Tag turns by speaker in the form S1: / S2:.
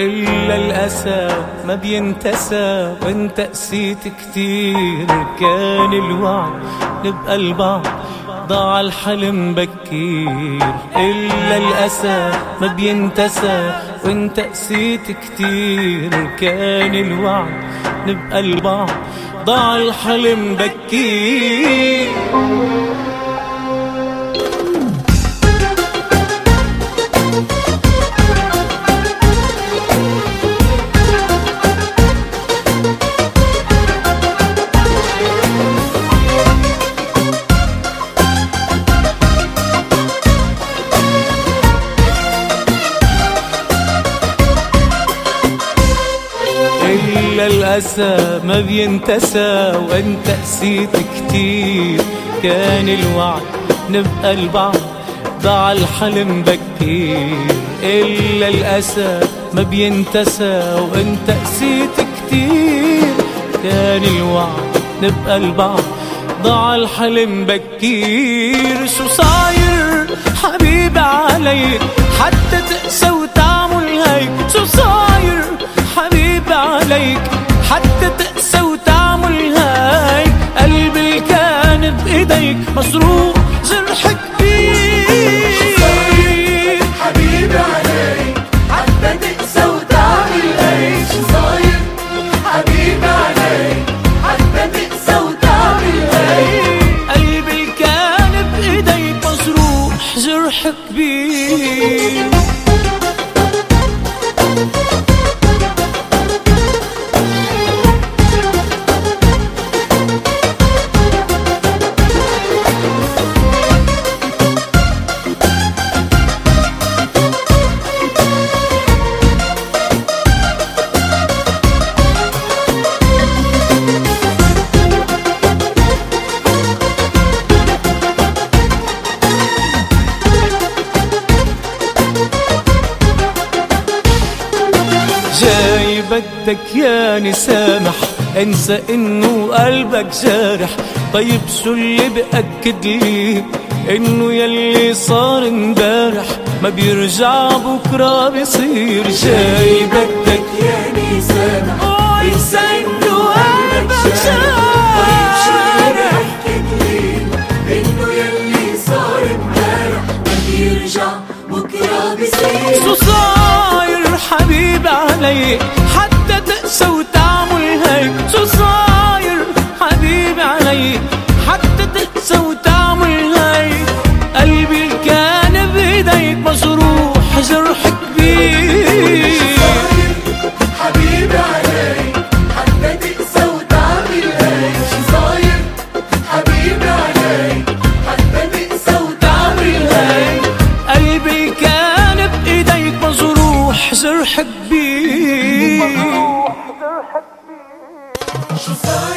S1: إلا الأسى ما بينتسى وانت قسيت كتير كان الوعد نبقى البعض ضاع الحلم بكير. إلا الأسى ما بينتسى وانت قسيت كتير كان الوعد نبقى البعض ضاع الحلم بكير. الأسى ما بينتسى وأنت قسيت كتير. كان الوعد نبقى البعض ضاع الحلم بكير. إلا الأسى ما بينتسى وأنت قسيت كتير. كان الوعد نبقى البعض ضاع الحلم بكير. شو صاير حبيبي عليك حتى تقسى وتعمل هيك. بايديك مصروف جرح كبير
S2: حبيبي عليك شو صاير؟ حبيبي عليك
S1: قلبي كان بإيديك مصروح بدك ياني سامح انسى إنه قلبك جارح. طيب شو اللي بأكد لي إنه يلي صار امبارح؟ ما بيرجع بكرة بصير جاي بدك
S2: ياني
S1: سامح انسى إنه قلبك جارح طيب شو اللي بأكد
S2: إنه يلي صار امبارح؟ ما بيرجع بكرة
S1: شو صاير حبيبي علي؟ الورد السوداء والهاي قلبي كان بإيديك مجروح جرح كبير.
S2: حبيبي علي حددك سوداء بالهاي شو صاير حبيبي علي حددك
S1: سوداء بالهاي قلبي كان بايديك مجروح جرح كبير مجروح
S2: شو صاير